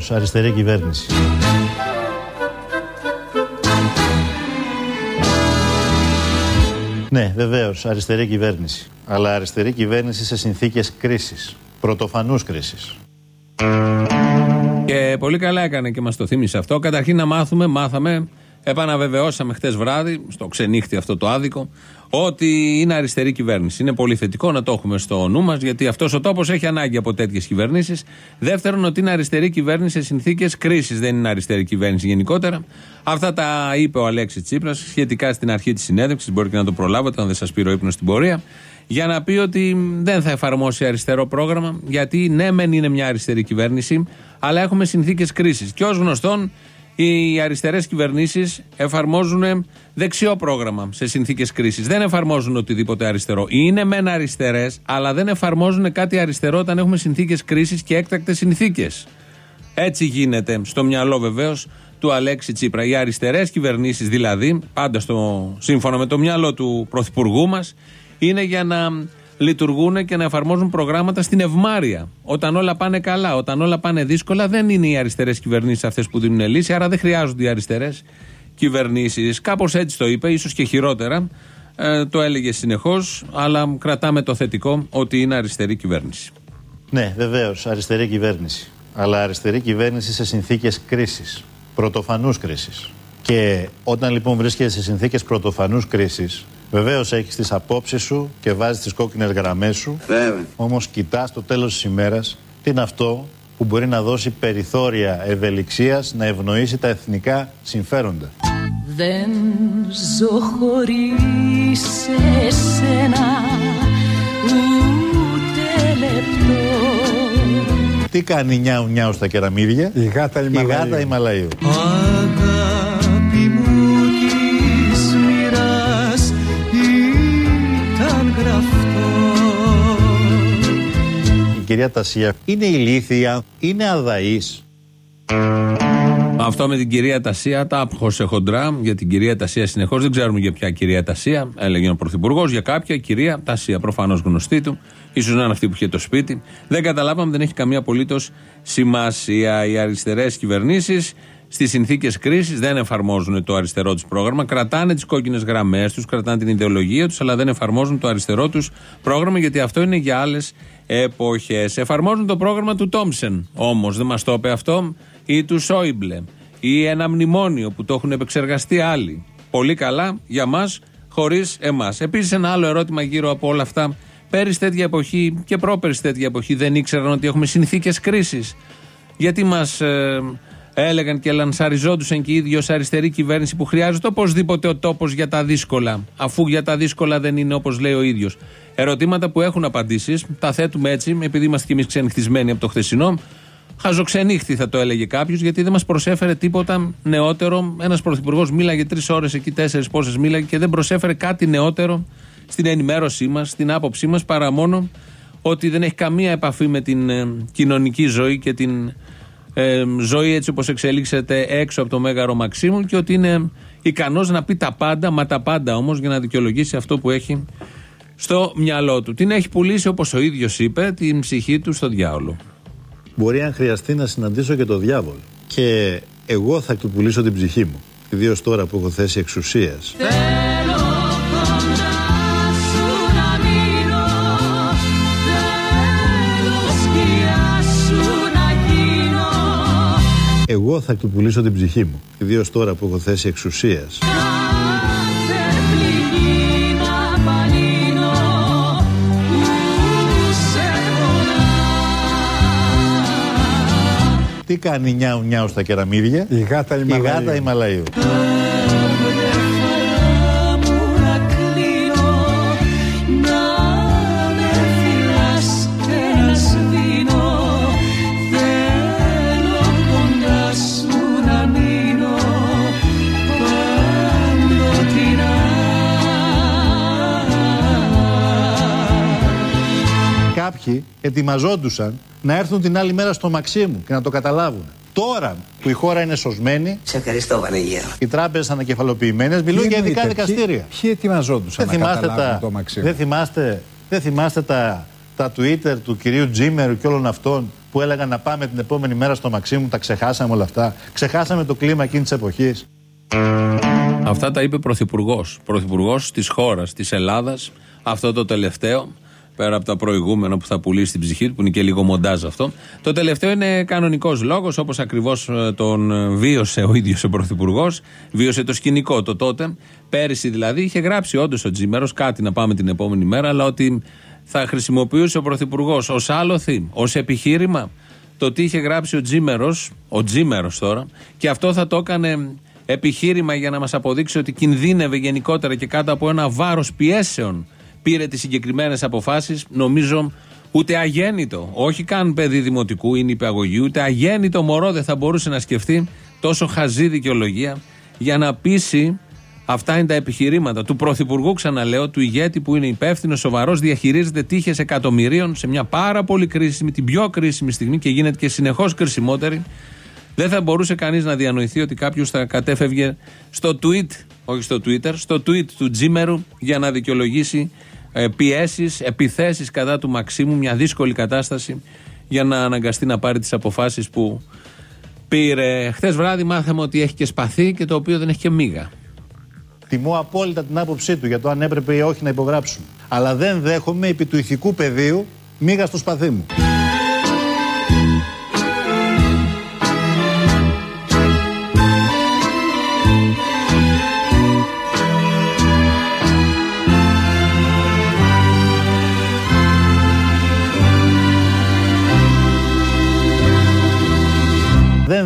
Ναι, βεβαίως, αριστερή κυβέρνηση. Ναι, βεβαίως, αριστερή κυβέρνηση. Αλλά αριστερή κυβέρνηση σε συνθήκες κρίσης. Πρωτοφανούς κρίσης. Και πολύ καλά έκανε και μας το θύμισε αυτό. Καταρχήν να μάθουμε, μάθαμε, επαναβεβαιώσαμε χτε βράδυ, στο ξενύχτη αυτό το άδικο, ότι είναι αριστερή κυβέρνηση. Είναι πολύ θετικό να το έχουμε στο νου μας, γιατί αυτός ο τόπος έχει ανάγκη από τέτοιες κυβερνήσεις. Δεύτερον, ότι είναι αριστερή κυβέρνηση σε συνθήκες κρίσης. Δεν είναι αριστερή κυβέρνηση γενικότερα. Αυτά τα είπε ο Αλέξης Τσίπρας σχετικά στην αρχή της συνέντευξης. Μπορεί και να το προλάβετε, αν δεν σας πήρε ο ύπνος στην πορεία. Για να πει ότι δεν θα εφαρμόσει αριστερό πρόγραμμα, γιατί ναι, μεν είναι μια αριστερή κυβέρνηση, αλλά έχουμε συνθήκες κρίσης. Και ως γνωστόν, οι αριστερές κυβερνήσεις εφαρμόζουν δεξιό πρόγραμμα σε συνθήκες κρίσης. Δεν εφαρμόζουν οτιδήποτε αριστερό. Είναι μεν αριστερές, αλλά δεν εφαρμόζουν κάτι αριστερό όταν έχουμε συνθήκες κρίσης και έκτακτες συνθήκες. Έτσι γίνεται στο μυαλό βεβαίως του Αλέξη Τσίπρα. Οι αριστερές κυβερνήσεις δηλαδή, πάντα στο, σύμφωνα με το μυαλό του Πρωθυπουργού μας, είναι για να λειτουργούν και να εφαρμόζουν προγράμματα στην ευμάρεια. Όταν όλα πάνε καλά, όταν όλα πάνε δύσκολα, δεν είναι οι αριστερές κυβερνήσεις αυτές που δίνουν λύση, άρα δεν χρειάζονται οι αριστερές κυβερνήσεις. Κάπως έτσι το είπε, ίσως και χειρότερα. Ε, το έλεγε συνεχώς, αλλά κρατάμε το θετικό ότι είναι αριστερή κυβέρνηση. Ναι, βεβαίως, αριστερή κυβέρνηση. Αλλά αριστερή κυβέρνηση σε συνθήκες κρίσης. Πρωτοφανούς κρίσης. Και όταν λοιπόν βρίσκεται σε συνθήκες πρωτοφανούς κρίσης, Βεβαίως έχεις τις απόψεις σου και βάζεις τις κόκκινες γραμμές σου. Όμως κοιτάς το τέλος της ημέρας τι είναι αυτό που μπορεί να δώσει περιθώρια ευελιξίας να ευνοήσει τα εθνικά συμφέροντα. Δεν ζω χωρίς εσένα ούτε λεπτό Τι κάνει νιάου νιάου στα κεραμίδια; Η γάτα Ιμαλαίου, Η γάτα Ιμαλαίου. Κυρία Τασία είναι ηλίθια, είναι αδαής Αυτό με την κυρία Τασία τα άπχωσε χοντρά για την κυρία Τασία συνεχώς. Δεν ξέρουμε για ποια κυρία Τασία. Έλεγε ο Πρωθυπουργός για κάποια κυρία Τασία. Προφανώς γνωστή του. σω να είναι αυτή που είχε το σπίτι. Δεν καταλάβαμε, δεν έχει καμία απολύτως σημασία. Οι αριστερές κυβερνήσεις στις συνθήκες κρίσης δεν εφαρμόζουν το αριστερό τους πρόγραμμα. Κρατάνε τις κόκκινες γραμμές τους, κρατάνε την ιδεολογία τους, αλλά δεν εφαρμόζουν το αριστερό τους πρόγραμμα γιατί αυτό είναι για άλλες εποχές. Εφαρμόζουν το πρόγραμμα του Τόμψεν όμως, δεν μας το είπε αυτό, ή του Σόιμπλε, ή ένα μνημόνιο που το έχουν επεξεργαστεί άλλοι. Πολύ καλά για μας, χωρίς εμάς. Επίσης, ένα άλλο ερώτημα γύρω από όλα αυτά. Πέρυσι τέτοια εποχή και πρόπερσι τέτοια εποχή δεν ήξεραν ότι έχουμε συνθήκες κρίσης. Γιατί μας ε, έλεγαν και λανσαριζόντουσαν και οι ίδιοι ως αριστερή κυβέρνηση που χρειάζεται οπωσδήποτε ο τόπος για τα δύσκολα, αφού για τα δύσκολα δεν είναι όπως λέει ο ίδιος. Ερωτήματα που έχουν απαντήσεις, τα θέτουμε έτσι, επειδή είμαστε κι εμείς ξενυχτισμένοι από το χθεσινό. Χαζοξενύχτη θα το έλεγε κάποιος, γιατί δεν μας προσέφερε τίποτα νεότερο. Ένας πρωθυπουργός μίλαγε τρεις ώρες εκεί, τέσσερις πόσες μίλαγε και δεν προσέφερε κάτι νεότερο στην ενημέρωσή μας, στην άποψή μας, παρά μόνο ότι δεν έχει καμία επαφή με την ε, κοινωνική ζωή και την ε, ζωή έτσι όπως εξελίξεται έξω από το Μέγαρο Μαξίμου και ότι είναι ικανός να πει τα πάντα, μα τα πάντα όμως για να δικαιολογήσει αυτό που έχει στο μυαλό του. Την έχει πουλήσει όπως ο ίδιος είπε την ψυχή του στο διάολο. Μπορεί αν χρειαστεί να συναντήσω και το διάβολο. Και εγώ θα του πουλήσω την ψυχή μου. Ιδίως τώρα που έχω θέση εξουσίας. Θέλω κοντά σου να μείνω. Θέλω σκιά σου να γίνω. Εγώ θα του πουλήσω την ψυχή μου. Ιδίως τώρα που έχω θέση εξουσίας Τι κάνει νιάου νιάου στα κεραμίδια; Η γάτα Η Ιμαλαίου. γάτα Ιμαλαίου Κάποιοι ετοιμαζόντουσαν να έρθουν την άλλη μέρα στο Μαξίμου και να το καταλάβουν. Τώρα που η χώρα είναι σωσμένη, Σε ευχαριστώ, Βανεγέρο. οι τράπεζες ανακεφαλοποιημένε, μιλούν Τι για ειδικά εννοείται, δικαστήρια. Ποιοι, ποιοι ετοιμαζόντουσαν Δεν να θυμάστε, καταλάβουν τα, το Μαξίμου. δεν θυμάστε, δεν θυμάστε τα, τα Twitter του κυρίου Τζίμερου και όλων αυτών που έλεγαν να πάμε την επόμενη μέρα στο Μαξίμου, τα ξεχάσαμε όλα αυτά. Ξεχάσαμε το κλίμα εκείνης της εποχής. Αυτά τα είπε πρωθυπουργός. Πρωθυπουργός της χώρας, της Ελλάδας, αυτό το τελευταίο. Πέρα από τα προηγούμενα που θα πουλήσει την ψυχή του, που είναι και λίγο μοντάζ αυτό. Το τελευταίο είναι κανονικός λόγος, όπως ακριβώς τον βίωσε ο ίδιος ο Πρωθυπουργός. Βίωσε το σκηνικό το τότε. Πέρυσι δηλαδή είχε γράψει όντως ο Τζίμερος κάτι να πάμε την επόμενη μέρα, αλλά ότι θα χρησιμοποιούσε ο Πρωθυπουργός ως άλοθη, ως επιχείρημα το τι είχε γράψει ο Τζίμερος, ο Τζίμερος τώρα, και αυτό θα το έκανε επιχείρημα για να μας αποδείξει ότι κινδύνευε γενικότερα και κάτω από ένα βάρος πιέσεων πήρε τις συγκεκριμένες αποφάσεις. Νομίζω ούτε αγέννητο, όχι καν παιδί δημοτικού ή νηπιαγωγή, ούτε αγέννητο μωρό δεν θα μπορούσε να σκεφτεί τόσο χαζή δικαιολογία για να πείσει Αυτά είναι τα επιχειρήματα του Πρωθυπουργού, ξαναλέω, του ηγέτη που είναι υπεύθυνο, σοβαρός, διαχειρίζεται τύχες εκατομμυρίων σε μια πάρα πολύ κρίσιμη, την πιο κρίσιμη στιγμή και γίνεται και συνεχώς κρισιμότερη. Δεν θα μπορούσε κανείς να διανοηθεί ότι κάποιος θα κατέφευγε στο tweet, όχι στο Twitter, στο tweet του Τζίμερου για να δικαιολογήσει ε, πιέσεις, επιθέσεις κατά του Μαξίμου, μια δύσκολη κατάσταση για να αναγκαστεί να πάρει τις αποφάσεις που πήρε. Χθες βράδυ μάθαμε ότι έχει και σπαθί και το οποίο δεν έχει και μίγα. Τιμώ απόλυτα την άποψή του για το αν έπρεπε ή όχι να υπογράψουν. Αλλά δεν δέχομαι επί του ηθικού πεδίου μίγα στο σπαθί μου.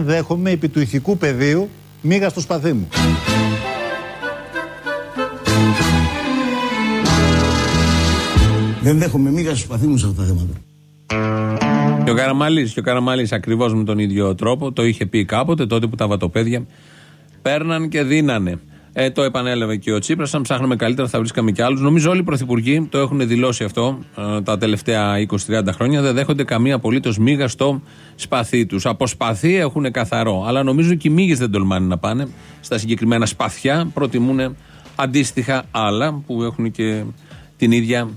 Δεν δέχομαι επί του ηθικού πεδίου μίγα στο σπαθί μου. Δεν δέχομαι μίγα στο σπαθί μου σε αυτά τα θέματα. Και ο Καραμαλής, και ο Καραμαλής ακριβώς με τον ίδιο τρόπο, το είχε πει κάποτε, τότε που τα βατοπέδια παίρναν και δίνανε. Ε, το επανέλαβε και ο Τσίπρας. Αν ψάχναμε καλύτερα, θα βρίσκαμε και άλλους. Νομίζω όλοι οι πρωθυπουργοί το έχουν δηλώσει αυτό ε, τα τελευταία 20-30 χρόνια. Δεν δέχονται καμία απολύτως μίγα στο σπαθί τους. Από σπαθί έχουν καθαρό. Αλλά νομίζω και οι μύγες δεν τολμάνε να πάνε στα συγκεκριμένα σπαθιά. Προτιμούν αντίστοιχα άλλα που έχουν και την ίδια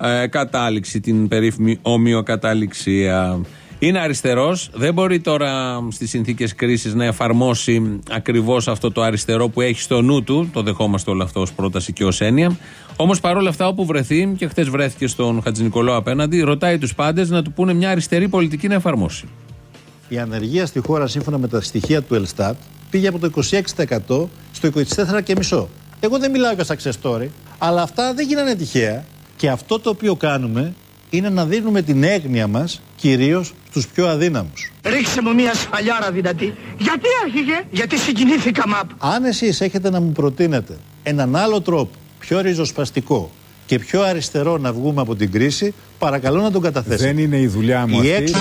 ε, κατάληξη, την περίφημη ομοιοκατάληξία. Είναι αριστερός, δεν μπορεί τώρα στις συνθήκες κρίσης να εφαρμόσει ακριβώς αυτό το αριστερό που έχει στο νου του. Το δεχόμαστε όλο αυτό ως πρόταση και ως έννοια. Όμως παρόλα αυτά, όπου βρεθεί, και χθες βρέθηκε στον Χατζη απέναντι, ρωτάει τους πάντες να του πούνε μια αριστερή πολιτική να εφαρμόσει. Η ανεργία στη χώρα, σύμφωνα με τα στοιχεία του Ελστάτ, πήγε από το 26% στο 24,5%. Εγώ δεν μιλάω για success story, αλλά αυτά δεν γίνανε τυχαία. Και αυτό το οποίο κάνουμε είναι να δίνουμε την έγνοια μας κυρίως στους πιο αδύναμους. Ρίξε μου μια σφαλιάρα δυνατή. Γιατί άρχιγε, γιατί συγκινήθηκα μαπ. Αν εσείς έχετε να μου προτείνετε έναν άλλο τρόπο, πιο ριζοσπαστικό και πιο αριστερό να βγούμε από την κρίση, παρακαλώ να τον καταθέσετε. Δεν είναι η δουλειά μου Η αυτή. έξω-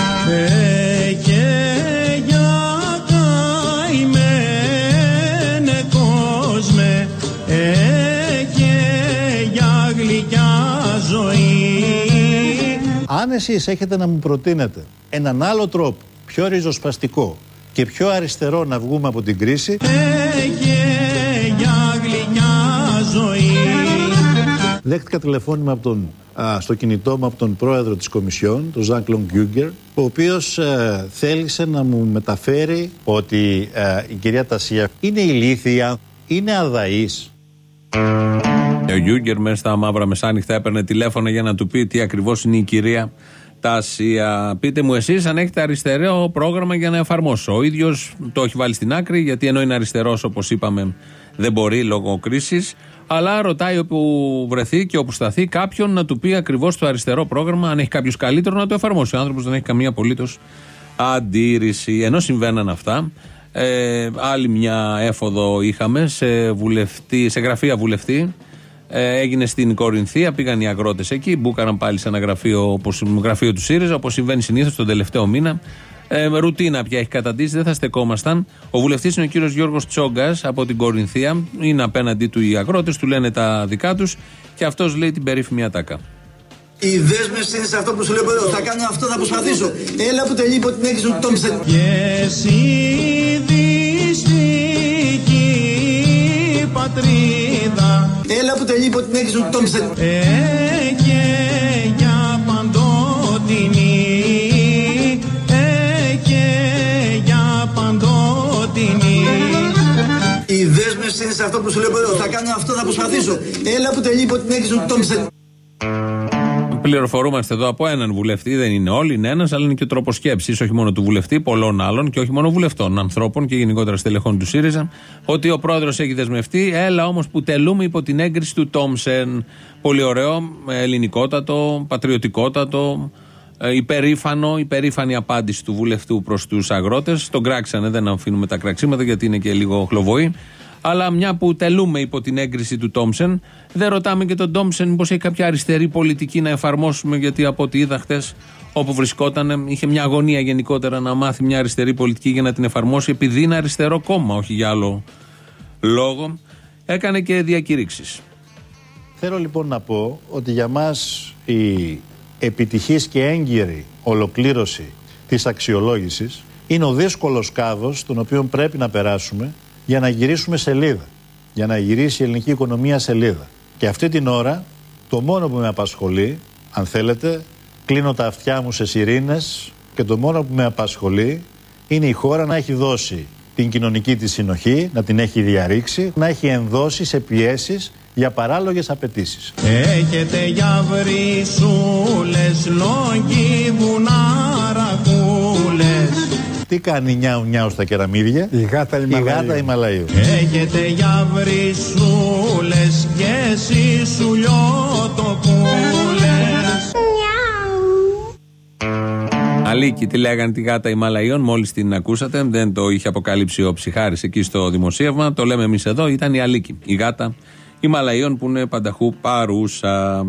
Αν εσείς έχετε να μου προτείνετε έναν άλλο τρόπο, πιο ριζοσπαστικό και πιο αριστερό να βγούμε από την κρίση, δέχτηκα τηλεφώνημα από τον, α, στο κινητό μου από τον πρόεδρο της Κομισιόν, τον Ζαν Κλον Γκιούγκερ, ο οποίος ε, θέλησε να μου μεταφέρει ότι ε, η κυρία Τασία είναι ηλίθια, είναι αδαής. Και ο Γιούγκερ μέσα στα μαύρα μεσάνυχτα έπαιρνε τηλέφωνο για να του πει τι ακριβώς είναι η κυρία Τάσια. Πείτε μου εσείς αν έχετε αριστερό πρόγραμμα για να εφαρμόσω. Ο ίδιος το έχει βάλει στην άκρη, γιατί ενώ είναι αριστερός, όπως είπαμε, δεν μπορεί λόγω κρίσης. Αλλά ρωτάει όπου βρεθεί και όπου σταθεί κάποιον να του πει ακριβώς το αριστερό πρόγραμμα, αν έχει κάποιος καλύτερο να το εφαρμόσει. Ο άνθρωπος δεν έχει καμία απολύτως αντίρρηση. Ενώ συμβαίναν αυτά, ε, άλλη μια έφοδο είχαμε σε, βουλευτή, σε γραφεία βουλευτή. Ε, έγινε στην Κορινθία, πήγαν οι αγρότες εκεί, μπούκαναν πάλι σε ένα γραφείο, όπως, γραφείο του ΣΥΡΙΖΑ, όπως συμβαίνει συνήθως τον τελευταίο μήνα. Ε, ρουτίνα πια έχει καταντήσει, δεν θα στεκόμασταν. Ο βουλευτής είναι ο κύριος Γιώργος Τσόγκας από την Κορινθία. Είναι απέναντί του οι αγρότες, του λένε τα δικά τους και αυτός λέει την περίφημη ατάκα. Η δέσμευση είναι σε αυτό που σου λέω εδώ. Θα κάνω αυτό, θα προσπαθήσω. Έλα που τελείπω την έκθεση του Τόμψεν. Βαδίζουν τον ξε... Ε, και για παντότινη Ε, και για παντότινη Η δέσμευση είναι σε αυτό που σου λέω, ε, θα κάνω αυτό, θα ε, ε, προσπαθήσω. Έλα που τελείπω την έχεις του τον ξε... Πληροφορούμαστε εδώ από έναν βουλευτή, δεν είναι όλοι, είναι ένας, αλλά είναι και ο τρόπος σκέψης, όχι μόνο του βουλευτή, πολλών άλλων και όχι μόνο βουλευτών, ανθρώπων και γενικότερα στελεχών του ΣΥΡΙΖΑ, ότι ο πρόεδρος έχει δεσμευτεί. Έλα όμως που τελούμε υπό την έγκριση του Τόμσεν. Πολύ ωραίο, ελληνικότατο, πατριωτικότατο, ε, υπερήφανο, υπερήφανη απάντηση του βουλευτού προς τους αγρότες. Τον κράξανε, δεν αφήνουμε τα κραξίματα γιατί είναι και λίγο χλωβοή. Αλλά μια που τελούμε υπό την έγκριση του Τόμσεν, δεν ρωτάμε και τον Τόμσεν μήπω έχει κάποια αριστερή πολιτική να εφαρμόσουμε. Γιατί από ό,τι είδα χτες, όπου βρισκόταν, είχε μια αγωνία γενικότερα να μάθει μια αριστερή πολιτική για να την εφαρμόσει, επειδή είναι αριστερό κόμμα, όχι για άλλο λόγο. Έκανε και διακηρύξεις. Θέλω λοιπόν να πω ότι για μας η επιτυχής και έγκυρη ολοκλήρωση της αξιολόγησης είναι ο δύσκολος κάδος τον οποίο πρέπει να περάσουμε για να γυρίσουμε σελίδα. Για να γυρίσει η ελληνική οικονομία σελίδα. Και αυτή την ώρα το μόνο που με απασχολεί, αν θέλετε, κλείνω τα αυτιά μου σε σιρήνες και το μόνο που με απασχολεί είναι η χώρα να έχει δώσει την κοινωνική της συνοχή, να την έχει διαρρήξει, να έχει ενδώσει σε πιέσεις για παράλογες απαιτήσεις. Έχετε για βρυσούλες, λόγοι, βουνάρακούλες Τι κάνει νιάου νιάου στα κεραμίδια, Η γάτα η Ιμαλαίου. γάτα Ιμαλαίου. Έχετε για βρυσούλες και σισουλιότοπούλες Αλίκη, τη λέγανε τη γάτα Ιμαλαίων, μόλις την ακούσατε; Δεν το είχε αποκαλύψει ο Ψυχάρης εκεί στο δημοσίευμα. Το λέμε εμείς εδώ. Ήταν η Αλίκη, η γάτα Ιμαλαίων που είναι πανταχού παρούσα.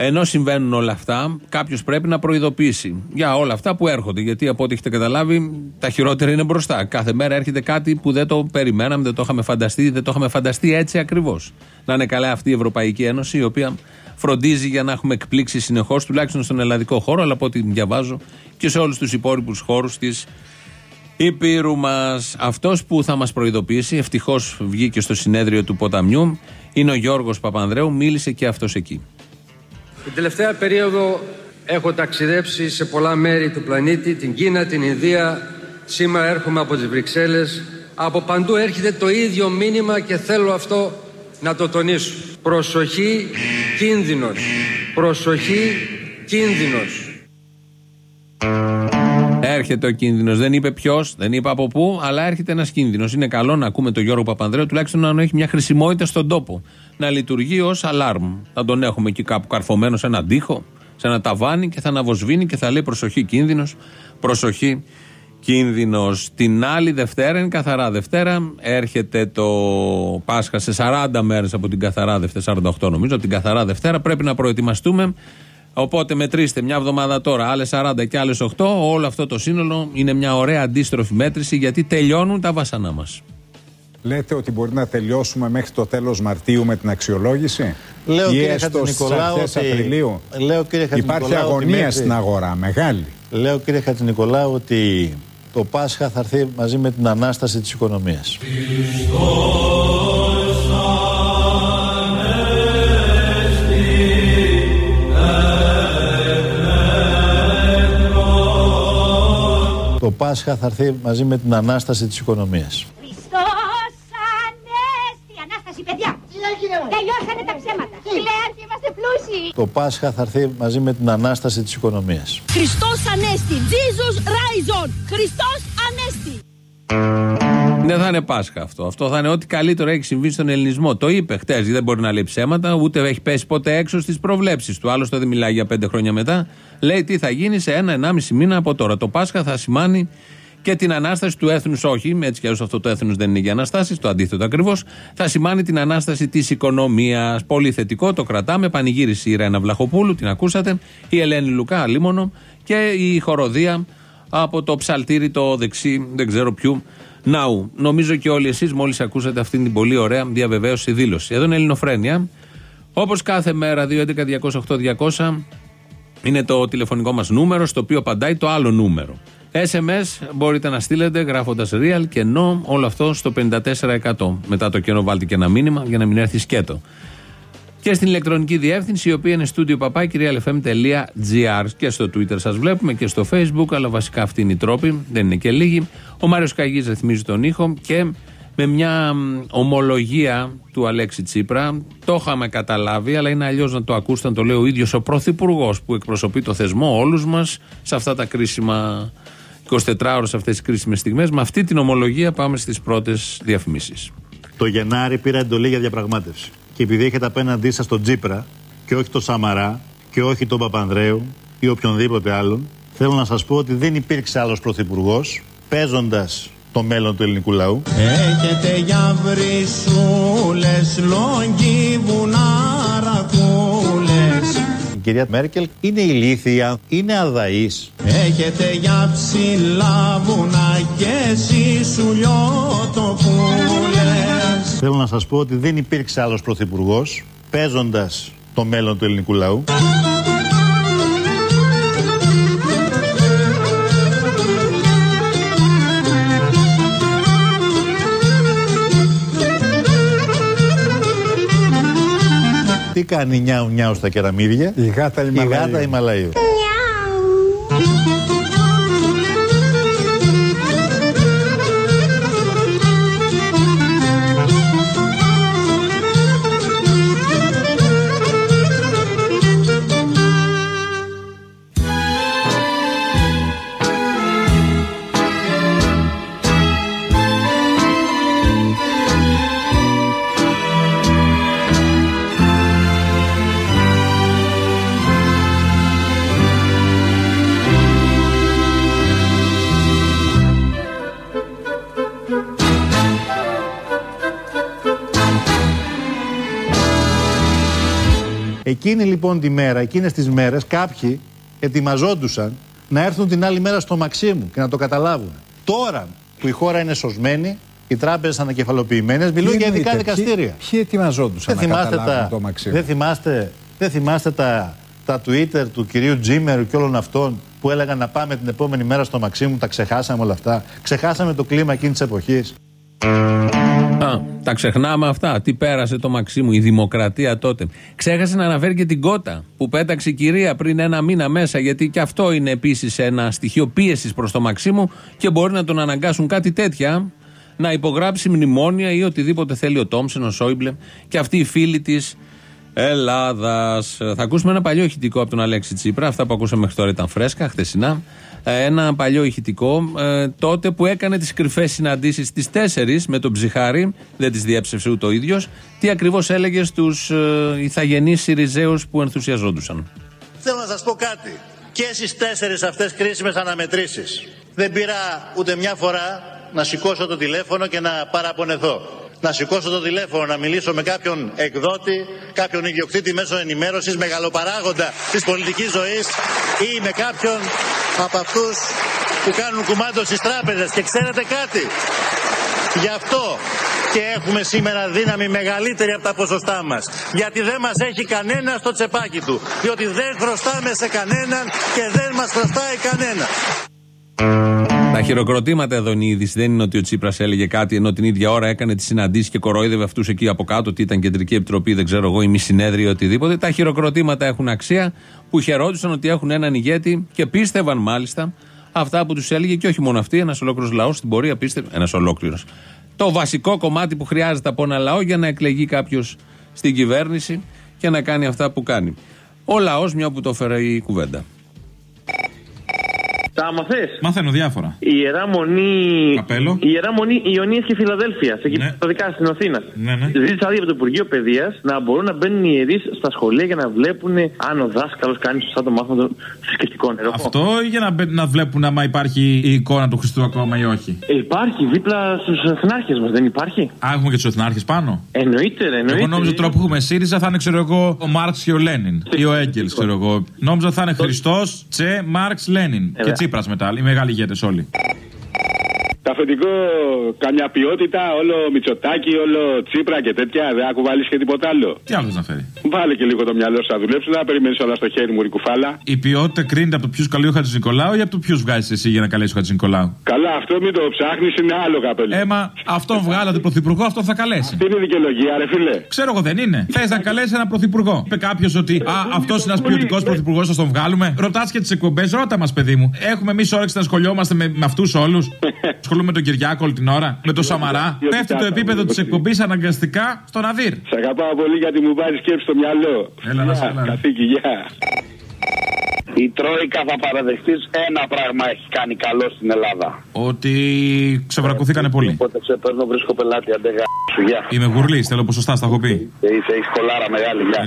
Ενώ συμβαίνουν όλα αυτά, κάποιος πρέπει να προειδοποιήσει για όλα αυτά που έρχονται. Γιατί από ό,τι έχετε καταλάβει, τα χειρότερα είναι μπροστά. Κάθε μέρα έρχεται κάτι που δεν το περιμέναμε, δεν το είχαμε φανταστεί, δεν το είχαμε φανταστεί έτσι ακριβώς. Να είναι καλά αυτή η Ευρωπαϊκή Ένωση, η οποία φροντίζει για να έχουμε εκπλήξει συνεχώς, τουλάχιστον στον ελλαδικό χώρο, αλλά από ό,τι διαβάζω και σε όλους τους υπόλοιπους χώρους της Υπήρου μας. Αυτός που θα μας προειδοποιήσει, ευτυχώς βγήκε στο συνέδριο του ποταμιού, είναι ο Γιώργος Παπανδρέου, μίλησε και αυτός εκεί. Την τελευταία περίοδο έχω ταξιδέψει σε πολλά μέρη του πλανήτη, την Κίνα, την Ινδία. Σήμερα έρχομαι από τις Βρυξέλλες. Από παντού έρχεται το ίδιο μήνυμα και θέλω αυτό να το τονίσω. Προσοχή, κίνδυνος. Προσοχή, κίνδυνος. Έρχεται ο κίνδυνος. Δεν είπε ποιος, δεν είπε από πού, αλλά έρχεται ένας κίνδυνος. Είναι καλό να ακούμε τον Γιώργο Παπανδρέου, τουλάχιστον να έχει μια χρησιμότητα στον τόπο. Να λειτουργεί ως αλάρμ. Θα τον έχουμε εκεί κάπου καρφωμένο σε έναν τοίχο, σε ένα ταβάνι και θα αναβοσβήνει και θα λέει προσοχή κίνδυνος, προσοχή κίνδυνος. Την άλλη Δευτέρα, είναι καθαρά Δευτέρα, έρχεται το Πάσχα σε 40 μέρες από την καθαρά Δευτέρα, 48 νομίζω, από την καθαρά Δευτέρα. Πρέπει να προετοιμαστούμε. Οπότε μετρήστε μια εβδομάδα τώρα, άλλες 40 και άλλες 8. Όλο αυτό το σύνολο είναι μια ωραία αντίστροφη μέτρηση γιατί τελειώνουν τα βάσανά μας. Λέτε ότι μπορεί να τελειώσουμε μέχρι το τέλος Μαρτίου με την αξιολόγηση; Λέω, ή κύριε έστω στις Χατζηνικολάου, αρχές ότι- Απριλίου; Λέω, κύριε Υπάρχει Χατζηνικολάου, ότι αγωνία μέχρι- στην αγορά, μεγάλη. Λέω κύριε Χατζηνικολάου ότι το Πάσχα θα έρθει μαζί με την Ανάσταση της οικονομίας. Πάσχα θα έρθει μαζί με την Ανάσταση της οικονομίας. Χριστός Ανέστη! Ανάσταση, παιδιά! Τελειώσανε τα ψέματα. Κλαίρ είμαστε πλούσιοι. Το Πάσχα θα έρθει μαζί με την Ανάσταση της οικονομίας. Χριστός Ανέστη! Jesus Rise Χριστός Ανέστη! Δεν θα είναι Πάσχα αυτό. Αυτό θα είναι ό,τι καλύτερο έχει συμβεί στον ελληνισμό. Το είπε χτες, δεν μπορεί να λέει ψέματα, ούτε έχει πέσει ποτέ έξω στις προβλέψεις του. Άλλωστε δεν μιλάει για πέντε χρόνια μετά. Λέει τι θα γίνει σε ένα-ενάμιση μήνα από τώρα. Το Πάσχα θα σημάνει και την ανάσταση του έθνους, όχι, έτσι κι αλλιώς αυτό το έθνος δεν είναι για αναστάσεις, το αντίθετο ακριβώς. Θα σημάνει την ανάσταση της οικονομίας. Πολύ θετικό, το κρατάμε. Πανηγύρισε η Ρένα Βλαχοπούλου, την ακούσατε. Η Ελένη Λουκά, Λίμωνο. Και η χοροδία από το ψαλτήρι το δεξί, δεν ξέρω ποιου, ναού. Νομίζω και όλοι εσείς μόλις ακούσατε αυτήν την πολύ ωραία διαβεβαίωση δήλωση. Εδώ είναι Ελληνοφρένια. Όπως κάθε μέρα, 2.11.208.200 είναι το τηλεφωνικό μας νούμερο, στο οποίο απαντάει το άλλο νούμερο. SMS μπορείτε να στείλετε γράφοντας real και no, όλο αυτό στο 54%. Μετά το κενό βάλτε και ένα μήνυμα για να μην έρθει σκέτο. Και στην ηλεκτρονική διεύθυνση, η οποία είναι studio papakirialfm.gr. Και στο Twitter σας βλέπουμε και στο Facebook, αλλά βασικά αυτή είναι η τρόπη, δεν είναι και λίγοι. Ο Μάριος Καγής ρυθμίζει τον ήχο και με μια μ, ομολογία του Αλέξη Τσίπρα. Το είχαμε καταλάβει, αλλά είναι αλλιώς να το ακούσετε να το λέει ο ίδιος ο Πρωθυπουργός που εκπροσωπεί το θεσμό όλους μας σε αυτά τα κρίσιμα 24 ώρε, αυτές τις κρίσιμες στιγμές. Με αυτή την ομολογία πάμε στις πρώτες διαφημίσεις. Το Γενάρη πήρα εντολή για διαπραγμάτευση. Και επειδή έχετε απέναντί σας τον Τζίπρα και όχι τον Σαμαρά και όχι τον Παπανδρέου ή οποιονδήποτε άλλον, θέλω να σας πω ότι δεν υπήρξε άλλος πρωθυπουργός παίζοντας το μέλλον του ελληνικού λαού. Έχετε για βρυσούλες, λόγκι, βουνάρακούλες Η κυρία Μέρκελ είναι ηλίθια, είναι αδαής. Έχετε για ψηλά βουνά και σισουλιότοπούλες Θέλω να σας πω ότι δεν υπήρξε άλλος πρωθυπουργός παίζοντας το μέλλον του ελληνικού λαού. Τι κάνει νιάου νιάου στα κεραμίδια; Η γάτα Η Ιμαλαίου. γάτα Ιμαλαίου. Εκείνη λοιπόν τη μέρα, εκείνες τις μέρες κάποιοι ετοιμαζόντουσαν να έρθουν την άλλη μέρα στο Μαξίμου και να το καταλάβουν. Τώρα που η χώρα είναι σωσμένη, οι τράπεζες ανακεφαλοποιημένες, μιλούν για ειδικά εννοείται, δικαστήρια. Ποιοι, ποιοι ετοιμαζόντουσαν Δεν να θυμάστε, καταλάβουν τα, το Μαξίμου. δεν, θυμάστε, δεν θυμάστε τα, τα Twitter του κυρίου Τζίμερου και όλων αυτών που έλεγαν να πάμε την επόμενη μέρα στο Μαξίμου, τα ξεχάσαμε όλα αυτά. Ξεχάσαμε το κλίμα εκείνης της εποχής. Α, τα ξεχνάμε αυτά. Τι πέρασε το Μαξίμου, η δημοκρατία τότε. Ξέχασε να αναφέρει και την κότα που πέταξε η κυρία πριν ένα μήνα μέσα, γιατί και αυτό είναι επίσης ένα στοιχείο πίεσης προς το Μαξίμου και μπορεί να τον αναγκάσουν κάτι τέτοια να υπογράψει μνημόνια ή οτιδήποτε θέλει ο Τόμψεν, ο Σόιμπλε και αυτοί οι φίλοι της Ελλάδας. Θα ακούσουμε ένα παλιό ηχητικό από τον Αλέξη Τσίπρα. Αυτά που ακούσαμε μέχρι τώρα ήταν φρέσκα, χτεσινά. Ε, Ένα παλιό ηχητικό ε, τότε που έκανε τις κρυφές συναντήσεις στι 4 με τον Ψυχάρη. Δεν τις διέψευσε ούτε ο ίδιος. Τι ακριβώς έλεγε στους ε, ηθαγενείς Σιριζέους που ενθουσιαζόντουσαν. Θέλω να σας πω κάτι. Και στις τέσσερις αυτές κρίσιμες αναμετρήσεις δεν πήρα ούτε μια φορά να σηκώσω το τηλέφωνο και να παραπονεθώ. Να σηκώσω το τηλέφωνο, να μιλήσω με κάποιον εκδότη, κάποιον ιδιοκτήτη μέσω ενημέρωσης, μεγαλοπαράγοντα της πολιτικής ζωής ή με κάποιον από αυτούς που κάνουν κουμάντο στις τράπεζες. Και ξέρετε κάτι, Γι' αυτό και έχουμε σήμερα δύναμη μεγαλύτερη από τα ποσοστά μας. Γιατί δεν μας έχει κανένα στο τσεπάκι του. Διότι δεν χρωστάμε σε κανέναν και δεν μας χρωστάει κανένα. Τα χειροκροτήματα εδώ είναι η είδηση. Δεν είναι ότι ο Τσίπρας έλεγε κάτι ενώ την ίδια ώρα έκανε τις συναντήσεις και κορόιδευε αυτούς εκεί από κάτω, ότι ήταν κεντρική επιτροπή, δεν ξέρω εγώ, ή μη συνέδριο, οτιδήποτε. Τα χειροκροτήματα έχουν αξία που χαιρόντουσαν ότι έχουν έναν ηγέτη και πίστευαν μάλιστα αυτά που τους έλεγε και όχι μόνο αυτοί, ένας ολόκληρος λαός στην πορεία πίστευε. Ένας ολόκληρος. Το βασικό κομμάτι που χρειάζεται από ένα λαό για να εκλεγεί κάποιος στην κυβέρνηση και να κάνει αυτά που κάνει. Ο λαός, μια που το έφερε η κουβέντα. Τα μαθες; Μαθαίνω διάφορα. Η Ιερά Μονή. Καπέλο. Η Ιερά Μονή Ιωνίας και Φιλαδέλφια. Σε Ναι. ναι. στην Αθήνα. Ναι, ναι. Ζήτησα άδεια από το Υπουργείο Παιδείας να μπορούν να μπαίνουν οι ιερείς στα σχολεία για να βλέπουν αν ο δάσκαλος κάνει σωστά το μάθημα των θρησκευτικών. Ξέρω εγώ. Αυτό ή για να, μπε- να βλέπουν άμα υπάρχει η εικόνα του Χριστού ακόμα ή όχι; Ε, υπάρχει δίπλα στους εθνάρχες μας, δεν υπάρχει; Α, έχουμε και τους εθνάρχες πάνω; Εννοείται, ρε, εννοείται. Εγώ νόμιζα τώρα που έχουμε ΣΥΡΙΖΑ θα είναι, ξέρω εγώ, ο Μάρξ και ο Λένιν. Ή ο Έγκελ, ξέρω εγώ. Νόμιζα θα είναι Χριστός, Τσε, Μάρξ, Λένιν. Και Βέβαια. Τσίπρα μετά. Οι μεγάλοι ηγέτες όλοι. Τα αφεντικό, καμιά ποιότητα, όλο Μητσοτάκι, όλο Τσίπρα και τέτοια. Δεν άκου βάλει και τίποτα άλλο. Τι άλλος θες να φέρει; Βάλε και λίγο το μυαλό σου να δουλέψεις, να περιμένεις όλα στο χέρι μου, ρικουφάλα. Η ποιότητα κρίνεται από το ποιο καλεί ο Χατζης Νικολάου ή από το ποιο βγάζεις εσύ για να καλέσει ο Χατζης Νικολάου; Καλά, αυτό μην το ψάχνεις, είναι άλλο καπέλο. Έμα, αυτόν βγάλατε πρωθυπουργό, αυτόν θα καλέσει. Τι είναι δικαιολογία, ρε φίλε. Ξέρω εγώ δεν είναι. Θες να καλέσει έναν πρωθυπουργό. Είπε κάποιος ότι Α, αυτός είναι ένας ποιοτικός πρωθυπουργός, θα τον βγάλουμε. Ρωτάς και τις εκπομπές, ρώτα μας, παιδί μου. Έχουμε εμείς όρεξη να σχολιόμαστε με, με αυτούς όλους. ασχολούμαι με τον Κυριάκο όλη την ώρα, με τον Σαμαρά. Πέφτει το επίπεδο τη εκπομπή αναγκαστικά στον Αδύρ. Σε αγαπάω πολύ γιατί μου βάζει σκέψη στο μυαλό. Έλα, να σε Γεια, καλά. Καθήκη, γεια. Η Τρόικα θα παραδεχτεί ένα πράγμα έχει κάνει καλό στην Ελλάδα. Ότι ξεβρακωθήκανε πολύ. Οπότε σε παίρνω, βρίσκω πελάτη, αντεγά σου, γεια. Είμαι γουρλή, θέλω ποσοστά, στα έχω πει. Είσαι, έχει κολάρα μεγάλη, γεια.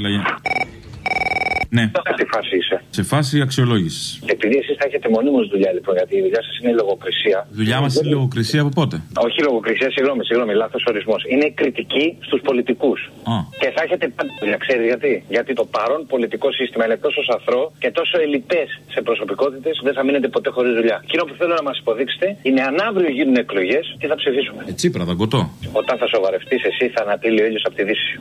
Έλα, γεια. Ναι, Σε τι φάση είσαι. σε φάση αξιολόγησης. Και επειδή εσείς θα έχετε μονίμως δουλειά, λοιπόν, γιατί η δουλειά σας είναι η λογοκρισία. Δουλειά μας είναι λογοκρισία από πότε; Όχι λογοκρισία, συγγνώμη, συγγνώμη, λάθος ορισμός. Είναι κριτική στους πολιτικούς. Α. Και θα έχετε πάντα δουλειά, ξέρεις γιατί; Γιατί το παρόν πολιτικό σύστημα είναι τόσο σαθρό και τόσο ελιτές σε προσωπικότητες, δεν θα μείνετε ποτέ χωρίς δουλειά. Εκείνο που θέλω να μας υποδείξετε είναι αν αύριο γίνουν εκλογές, τι θα ψηφίσουμε; Ε, Τσίπρα, δαγκωτό. Όταν θα σοβαρευτείς, εσύ θα ανατείλει ο ήλιος από τη δύση.